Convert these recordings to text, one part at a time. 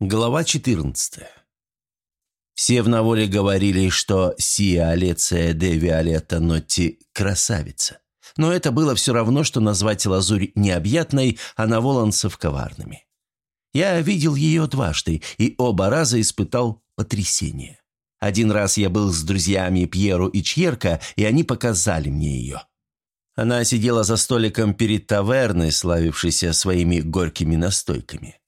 Глава 14. Все в наволе говорили, что Сия Алеция де Виолетта Нотти – красавица. Но это было все равно, что назвать лазурь необъятной, а наволанцев коварными. Я видел ее дважды и оба раза испытал потрясение. Один раз я был с друзьями Пьеру и Чьерка, и они показали мне ее. Она сидела за столиком перед таверной, славившейся своими горькими настойками.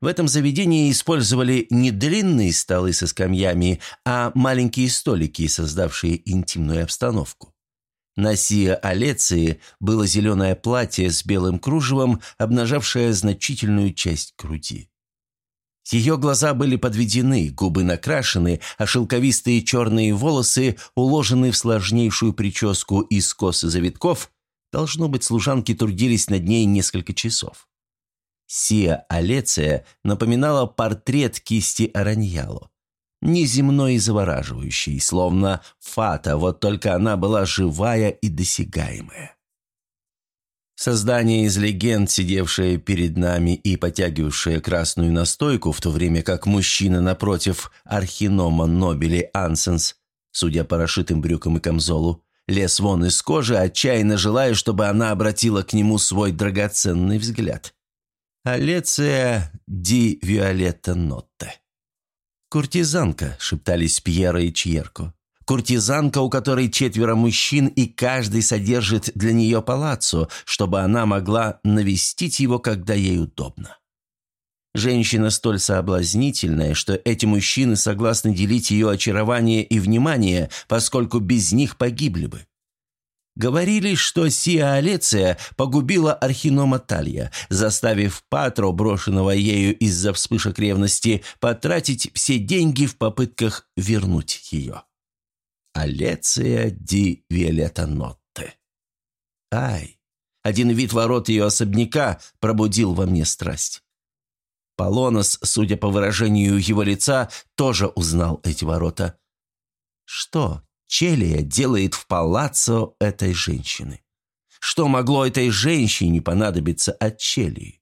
В этом заведении использовали не длинные столы со скамьями, а маленькие столики, создавшие интимную обстановку. На Сия Алеции было зеленое платье с белым кружевом, обнажавшее значительную часть груди. Ее глаза были подведены, губы накрашены, а шелковистые черные волосы уложены в сложнейшую прическу из косы завитков. Должно быть, служанки трудились над ней несколько часов. Сия Алеция напоминала портрет кисти Араньяло. Неземной и завораживающий, словно фата, вот только она была живая и досягаемая. Создание из легенд, сидевшее перед нами и потягивавшее красную настойку, в то время как мужчина напротив архинома Нобели Ансенс, судя по расшитым брюкам и камзолу, лез вон из кожи, отчаянно желая, чтобы она обратила к нему свой драгоценный взгляд. Алеция ди Виолетта Нотте. «Куртизанка», — шептались Пьера и Чьерко. «Куртизанка, у которой четверо мужчин, и каждый содержит для нее палаццо, чтобы она могла навестить его, когда ей удобно». Женщина столь соблазнительная, что эти мужчины согласны делить ее очарование и внимание, поскольку без них погибли бы. Говорили, что Сия Алеция погубила Архинома Талья, заставив Патро, брошенного ею из-за вспышек ревности, потратить все деньги в попытках вернуть ее. Алеция ди Виолетта Нотте. Ай! Один вид ворот ее особняка пробудил во мне страсть. Полонос, судя по выражению его лица, тоже узнал эти ворота. Что, Челия делает в палаццо этой женщины. Что могло этой женщине понадобиться от Челии?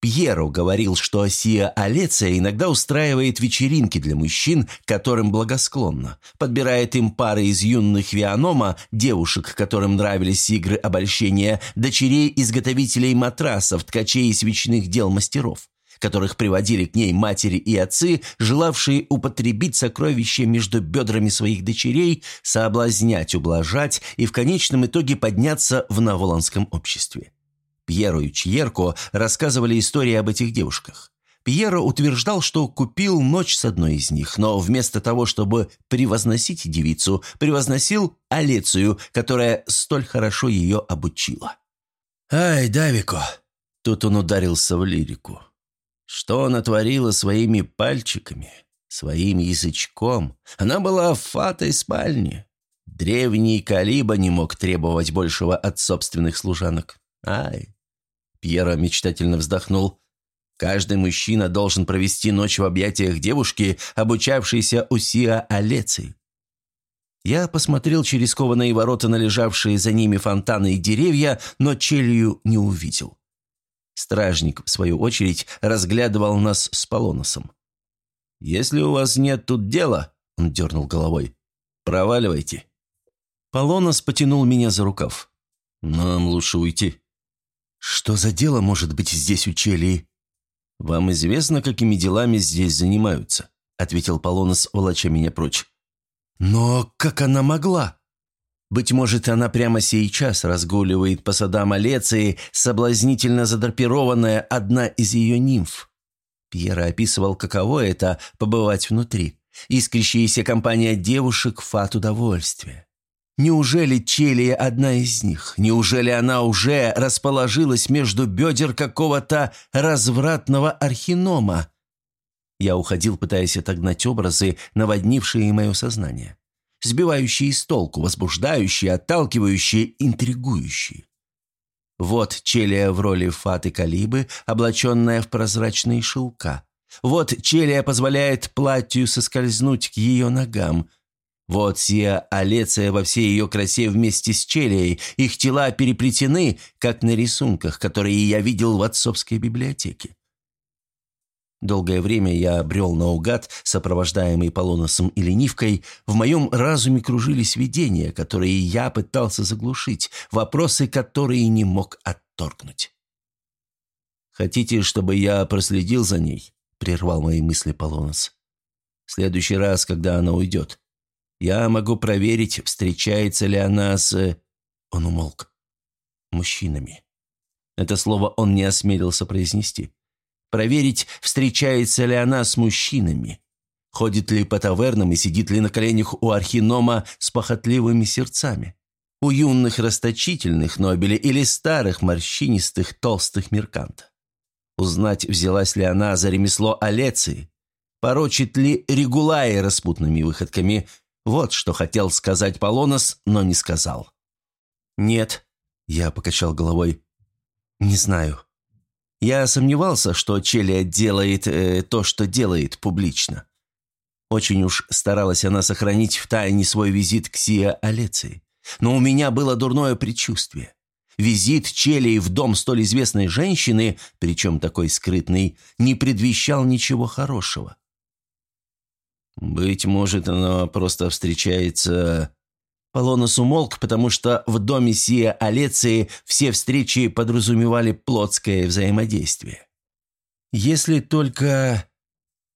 Пьеро говорил, что Сия Алеция иногда устраивает вечеринки для мужчин, которым благосклонно, подбирает им пары из юных Вианома, девушек, которым нравились игры обольщения, дочерей изготовителей матрасов, ткачей и свечных дел мастеров которых приводили к ней матери и отцы, желавшие употребить сокровища между бедрами своих дочерей, соблазнять, ублажать и в конечном итоге подняться в наволонском обществе. Пьеро и Чьерко рассказывали истории об этих девушках. Пьеро утверждал, что купил ночь с одной из них, но вместо того, чтобы превозносить девицу, превозносил Алецию, которая столь хорошо ее обучила. «Ай, Давико!» Тут он ударился в лирику. Что она творила своими пальчиками, своим язычком? Она была фатой спальни. Древний Калиба не мог требовать большего от собственных служанок. Ай! Пьера мечтательно вздохнул. Каждый мужчина должен провести ночь в объятиях девушки, обучавшейся у Сиа Алеци. Я посмотрел через кованые ворота на лежавшие за ними фонтаны и деревья, но челью не увидел. Стражник, в свою очередь, разглядывал нас с Полоносом. «Если у вас нет тут дела», — он дернул головой, — «проваливайте». Полонос потянул меня за рукав. «Нам лучше уйти». «Что за дело может быть здесь у Челии?» «Вам известно, какими делами здесь занимаются», — ответил Полонос, волоча меня прочь. «Но как она могла?» Быть может, она прямо сейчас разгуливает по садам Алеции, соблазнительно задрапированная одна из ее нимф. Пьера описывал, каково это – побывать внутри. Искрящаяся компания девушек – фат удовольствия. Неужели Челия одна из них? Неужели она уже расположилась между бедер какого-то развратного архинома? Я уходил, пытаясь отогнать образы, наводнившие мое сознание сбивающие с толку, возбуждающие, отталкивающие, интригующие. Вот Челия в роли Фаты Калибы, облаченная в прозрачные шелка. Вот Челия позволяет платью соскользнуть к ее ногам. Вот Сия Алеция во всей ее красе вместе с Челией. Их тела переплетены, как на рисунках, которые я видел в отцовской библиотеке. Долгое время я брел наугад, сопровождаемый полоносом и ленивкой. В моем разуме кружились видения, которые я пытался заглушить, вопросы, которые не мог отторгнуть. «Хотите, чтобы я проследил за ней?» – прервал мои мысли полонос. «В следующий раз, когда она уйдет, я могу проверить, встречается ли она с...» Он умолк. «Мужчинами». Это слово он не осмелился произнести. Проверить, встречается ли она с мужчинами. Ходит ли по тавернам и сидит ли на коленях у архинома с похотливыми сердцами. У юных расточительных Нобелей или старых морщинистых толстых мерканта. Узнать, взялась ли она за ремесло Алеции. Порочит ли Регулаи распутными выходками. Вот что хотел сказать Полонос, но не сказал. «Нет», — я покачал головой, — «не знаю». Я сомневался, что Челия делает э, то, что делает публично. Очень уж старалась она сохранить в тайне свой визит к Сия Алеции. Но у меня было дурное предчувствие. Визит Челии в дом столь известной женщины, причем такой скрытный, не предвещал ничего хорошего. «Быть может, она просто встречается Полонос умолк, потому что в доме Сия Алеции все встречи подразумевали плотское взаимодействие. Если только...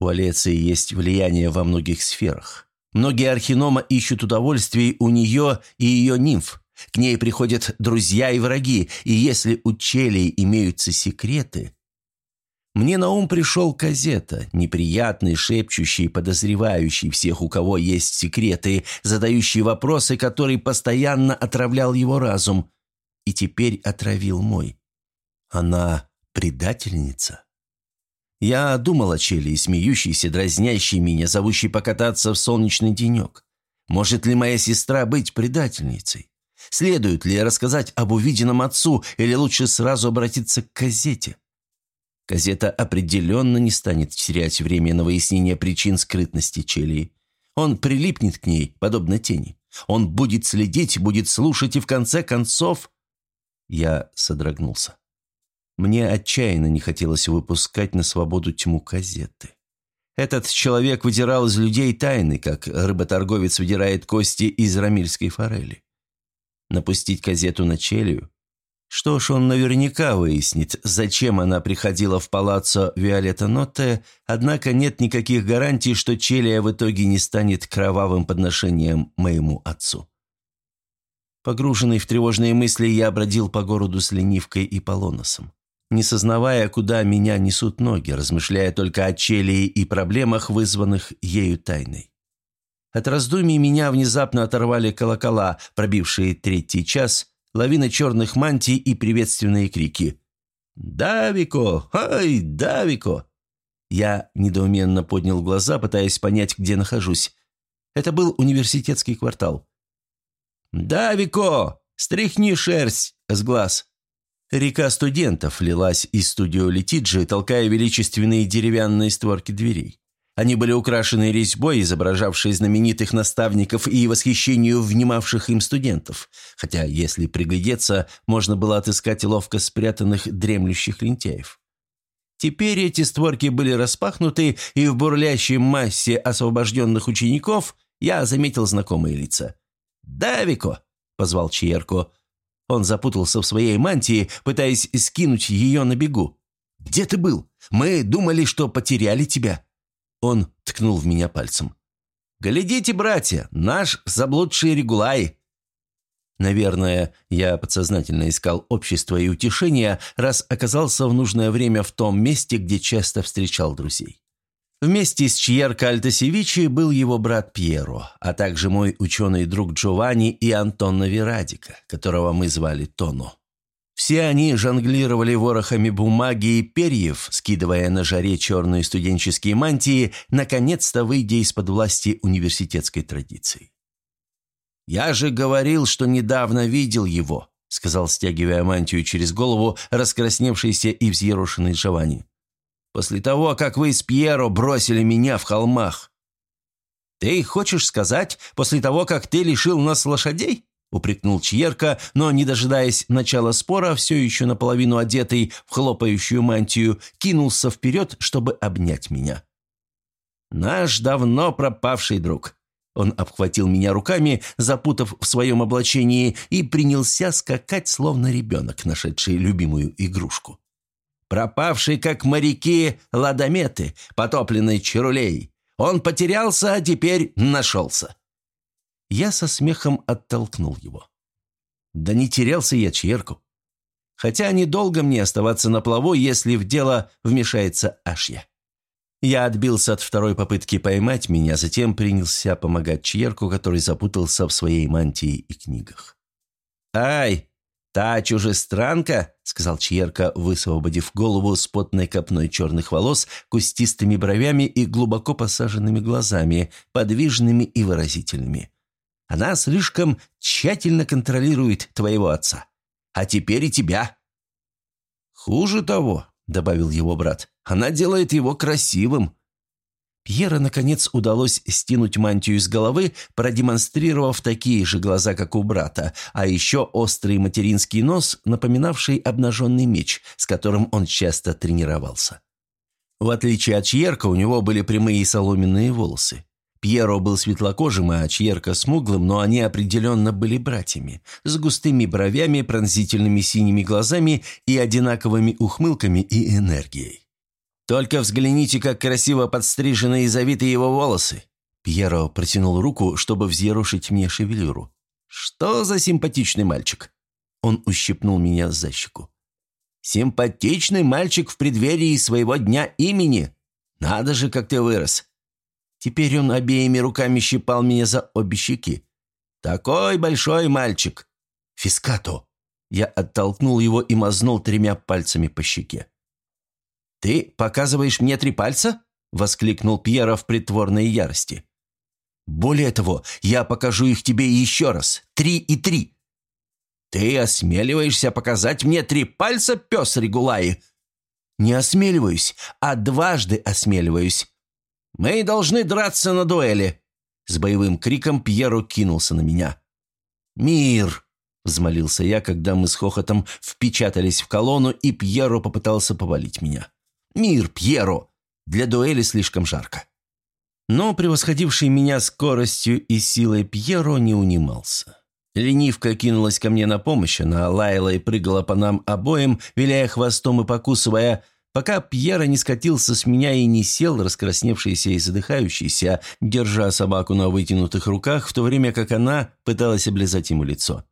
У Алеции есть влияние во многих сферах. Многие архинома ищут удовольствий у нее и ее нимф. К ней приходят друзья и враги, и если у челей имеются секреты, мне на ум пришел Казета, неприятный, шепчущий, подозревающий всех, у кого есть секреты, задающий вопросы, который постоянно отравлял его разум. И теперь отравил мой. Она предательница? Я думал о Челии, смеющейся, дразнящей меня, зовущей покататься в солнечный денек. Может ли моя сестра быть предательницей? Следует ли рассказать об увиденном отцу, или лучше сразу обратиться к Казете? Газета определенно не станет терять время на выяснение причин скрытности Челии. Он прилипнет к ней, подобно тени. Он будет следить, будет слушать и в конце концов... Я содрогнулся. Мне отчаянно не хотелось выпускать на свободу тьму газеты. Этот человек выдирал из людей тайны, как рыботорговец выдирает кости из рамильской форели. Напустить газету на челью что ж, он наверняка выяснит, зачем она приходила в палаццо Виолетта Нотте, однако нет никаких гарантий, что Челия в итоге не станет кровавым подношением моему отцу. Погруженный в тревожные мысли, я бродил по городу с ленивкой и полоносом. Не сознавая, куда меня несут ноги, размышляя только о Челии и проблемах, вызванных ею тайной. От раздумий меня внезапно оторвали колокола, пробившие третий час – лавина черных мантий и приветственные крики. «Давико! Ай, Давико!» Я недоуменно поднял глаза, пытаясь понять, где нахожусь. Это был университетский квартал. «Давико! Стряхни шерсть с глаз!» Река студентов лилась из студио Летиджи, толкая величественные деревянные створки дверей. Они были украшены резьбой, изображавшей знаменитых наставников и восхищению внимавших им студентов, хотя, если приглядеться, можно было отыскать ловко спрятанных дремлющих лентяев. Теперь эти створки были распахнуты, и в бурлящей массе освобожденных учеников я заметил знакомые лица. «Давико!» – позвал Чьерко. Он запутался в своей мантии, пытаясь скинуть ее на бегу. «Где ты был? Мы думали, что потеряли тебя». Он ткнул в меня пальцем. «Глядите, братья, наш заблудший Регулай!» Наверное, я подсознательно искал общество и утешения, раз оказался в нужное время в том месте, где часто встречал друзей. Вместе с Чьерко Альтосевичи был его брат Пьеро, а также мой ученый друг Джованни и Антонно Верадика, которого мы звали Тоно. Все они жонглировали ворохами бумаги и перьев, скидывая на жаре черные студенческие мантии, наконец-то выйдя из-под власти университетской традиции. «Я же говорил, что недавно видел его», — сказал, стягивая мантию через голову, раскрасневшийся и взъерошенный Джованни. «После того, как вы с Пьеро бросили меня в холмах». «Ты хочешь сказать, после того, как ты лишил нас лошадей?» – упрекнул Чьерка, но, не дожидаясь начала спора, все еще наполовину одетый в хлопающую мантию, кинулся вперед, чтобы обнять меня. «Наш давно пропавший друг». Он обхватил меня руками, запутав в своем облачении, и принялся скакать, словно ребенок, нашедший любимую игрушку. «Пропавший, как моряки, ладометы, потопленный чарулей. Он потерялся, а теперь нашелся». Я со смехом оттолкнул его. Да не терялся я Чьерку. Хотя недолго мне оставаться на плаву, если в дело вмешается Ашья. Я отбился от второй попытки поймать меня, затем принялся помогать Чьерку, который запутался в своей мантии и книгах. «Ай, та чужестранка!» — сказал Чьерка, высвободив голову с потной копной черных волос, кустистыми бровями и глубоко посаженными глазами, подвижными и выразительными. Она слишком тщательно контролирует твоего отца. А теперь и тебя». «Хуже того», — добавил его брат, — «она делает его красивым». Пьера, наконец, удалось стянуть мантию с головы, продемонстрировав такие же глаза, как у брата, а еще острый материнский нос, напоминавший обнаженный меч, с которым он часто тренировался. В отличие от Чьерка, у него были прямые соломенные волосы. Пьеро был светлокожим, а Чьерка смуглым, но они определенно были братьями, с густыми бровями, пронзительными синими глазами и одинаковыми ухмылками и энергией. «Только взгляните, как красиво подстрижены и завиты его волосы!» Пьеро протянул руку, чтобы взъерошить мне шевелюру. «Что за симпатичный мальчик?» Он ущипнул меня за щеку. «Симпатичный мальчик в преддверии своего дня имени! Надо же, как ты вырос! Теперь он обеими руками щипал меня за обе щеки. «Такой большой мальчик!» «Фискато!» Я оттолкнул его и мазнул тремя пальцами по щеке. «Ты показываешь мне три пальца?» — воскликнул Пьера в притворной ярости. «Более того, я покажу их тебе еще раз. Три и три!» «Ты осмеливаешься показать мне три пальца, пес Регулаи?» «Не осмеливаюсь, а дважды осмеливаюсь. Мы должны драться на дуэли!» С боевым криком Пьеро кинулся на меня. «Мир!» – взмолился я, когда мы с хохотом впечатались в колонну, и Пьеро попытался повалить меня. «Мир, Пьеро! Для дуэли слишком жарко!» Но превосходивший меня скоростью и силой Пьеро не унимался. Ленивка кинулась ко мне на помощь, она лаяла и прыгала по нам обоим, виляя хвостом и покусывая – пока Пьера не скатился с меня и не сел, раскрасневшийся и задыхающийся, держа собаку на вытянутых руках, в то время как она пыталась облизать ему лицо.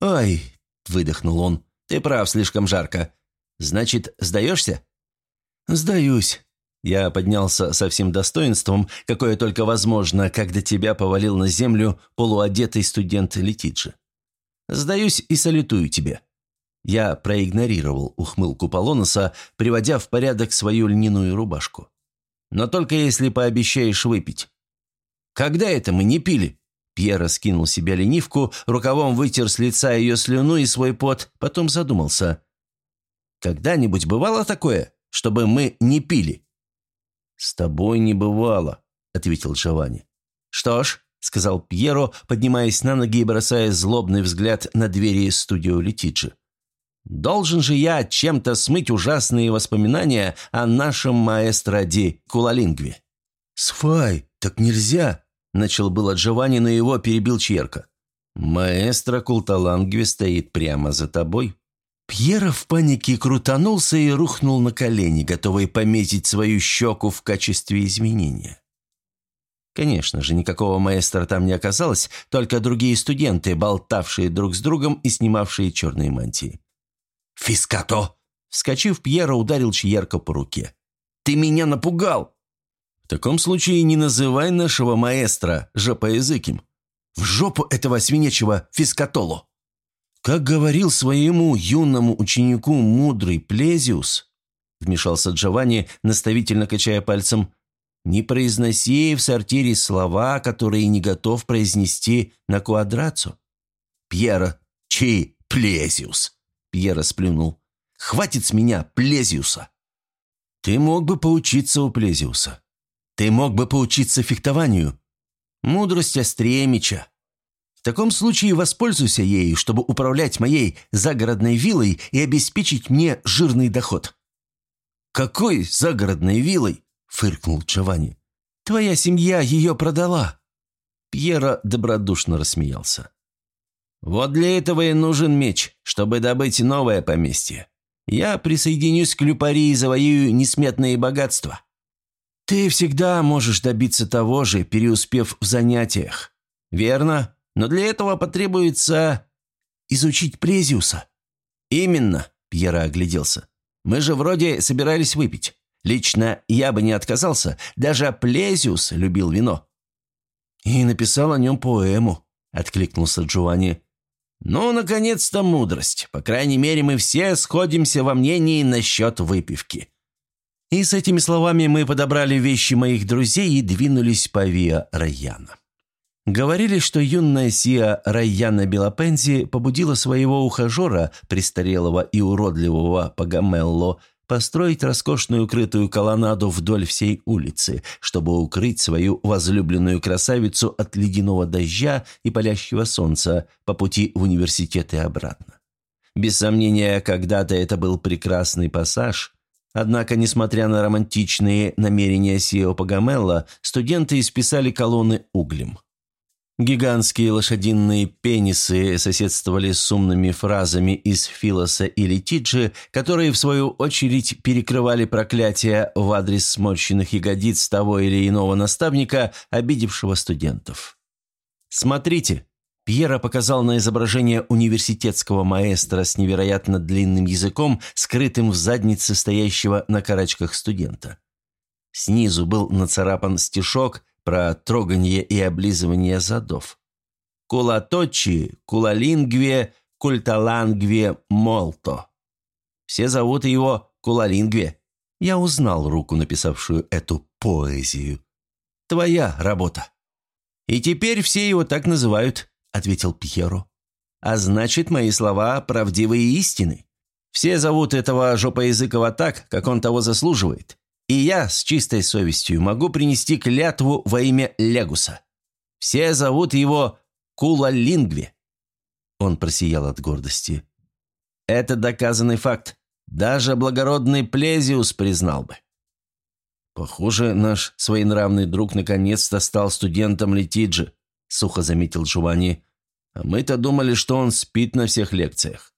«Ай!» – выдохнул он. «Ты прав, слишком жарко. Значит, сдаешься?» «Сдаюсь». Я поднялся со всем достоинством, какое только возможно, когда тебя повалил на землю полуодетый студент Летиджи. «Сдаюсь и салютую тебе». Я проигнорировал ухмылку Полоноса, приводя в порядок свою льняную рубашку. «Но только если пообещаешь выпить». «Когда это мы не пили?» Пьер скинул себе ленивку, рукавом вытер с лица ее слюну и свой пот, потом задумался. «Когда-нибудь бывало такое, чтобы мы не пили?» «С тобой не бывало», — ответил Джованни. «Что ж», — сказал Пьеро, поднимаясь на ноги и бросая злобный взгляд на двери студио Летиджи. Должен же я чем-то смыть ужасные воспоминания о нашем маэстро Ди Кулалингве. «Сфай, так нельзя!» – начал было Джованни, но его перебил Черка. «Маэстро Култалангве стоит прямо за тобой». Пьера в панике крутанулся и рухнул на колени, готовый пометить свою щеку в качестве изменения. Конечно же, никакого маэстро там не оказалось, только другие студенты, болтавшие друг с другом и снимавшие черные мантии. «Фискато!» Вскочив, Пьеро ударил Чьерко по руке. «Ты меня напугал!» «В таком случае не называй нашего маэстро жопоязыким. В жопу этого свинячего фискатоло!» «Как говорил своему юному ученику мудрый Плезиус», вмешался Джованни, наставительно качая пальцем, «не произноси в сортире слова, которые не готов произнести на квадрацу». «Пьера, чей Плезиус?» Пьера сплюнул. «Хватит с меня Плезиуса!» «Ты мог бы поучиться у Плезиуса. Ты мог бы поучиться фехтованию. Мудрость острее меча. В таком случае воспользуйся ею, чтобы управлять моей загородной виллой и обеспечить мне жирный доход». «Какой загородной виллой?» – фыркнул Джованни. «Твоя семья ее продала». Пьера добродушно рассмеялся. «Вот для этого и нужен меч, чтобы добыть новое поместье. Я присоединюсь к Люпари и завоюю несметные богатства». «Ты всегда можешь добиться того же, переуспев в занятиях. Верно, но для этого потребуется изучить Презиуса». «Именно», — Пьера огляделся. «Мы же вроде собирались выпить. Лично я бы не отказался, даже Плезиус любил вино». «И написал о нем поэму», — откликнулся Джованни. «Ну, наконец-то мудрость. По крайней мере, мы все сходимся во мнении насчет выпивки». И с этими словами мы подобрали вещи моих друзей и двинулись по Виа Райана. Говорили, что юная Сия Райана Белопензи побудила своего ухажера, престарелого и уродливого Пагамелло, построить роскошную крытую колоннаду вдоль всей улицы, чтобы укрыть свою возлюбленную красавицу от ледяного дождя и палящего солнца по пути в университет и обратно. Без сомнения, когда-то это был прекрасный пассаж, однако, несмотря на романтичные намерения Сио Пагамелла, студенты исписали колонны углем. Гигантские лошадиные пенисы соседствовали с умными фразами из Филоса или Тиджи, которые, в свою очередь, перекрывали проклятия в адрес сморщенных ягодиц того или иного наставника, обидевшего студентов. «Смотрите», – Пьера показал на изображение университетского маэстро с невероятно длинным языком, скрытым в заднице стоящего на карачках студента. Снизу был нацарапан стишок – про трогание и облизывание задов. Кулаточи, кулалингве, культалангве, молто. Все зовут его Кулалингве. Я узнал руку, написавшую эту поэзию. Твоя работа. И теперь все его так называют, ответил Пьеро. А значит, мои слова правдивые истины. Все зовут этого жопоязыкова так, как он того заслуживает. И я с чистой совестью могу принести клятву во имя Легуса. Все зовут его Кула-Лингви». Он просиял от гордости. «Это доказанный факт. Даже благородный Плезиус признал бы». «Похоже, наш своенравный друг наконец-то стал студентом Летиджи», — сухо заметил Джованни. «А мы-то думали, что он спит на всех лекциях».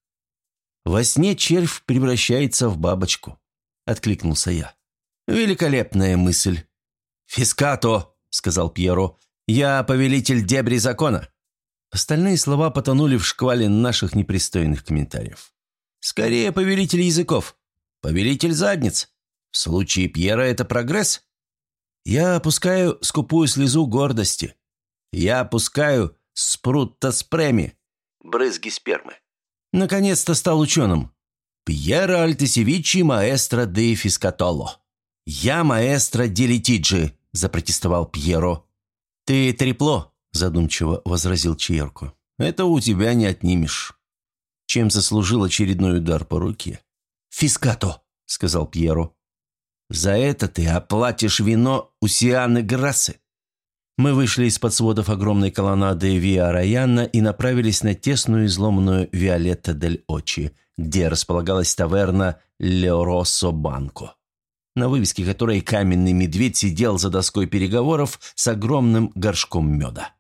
«Во сне червь превращается в бабочку», — откликнулся я. «Великолепная мысль». «Фискато», — сказал Пьеро, — «я повелитель дебри закона». Остальные слова потонули в шквале наших непристойных комментариев. «Скорее, повелитель языков. Повелитель задниц. В случае Пьера это прогресс. Я опускаю скупую слезу гордости. Я опускаю спрутта спреми. Брызги спермы. Наконец-то стал ученым. Пьера Альтесевичи маэстро де Фискатоло. «Я маэстро Делитиджи», – запротестовал Пьеро. «Ты трепло», – задумчиво возразил Чьерко. «Это у тебя не отнимешь». Чем заслужил очередной удар по руке. «Фискато», – сказал Пьеро. «За это ты оплатишь вино у Сианы Грассы». Мы вышли из-под сводов огромной колоннады Виа Раяна и направились на тесную изломанную Виолетта дель Очи, где располагалась таверна Леоросо Банко на вывеске которой каменный медведь сидел за доской переговоров с огромным горшком меда.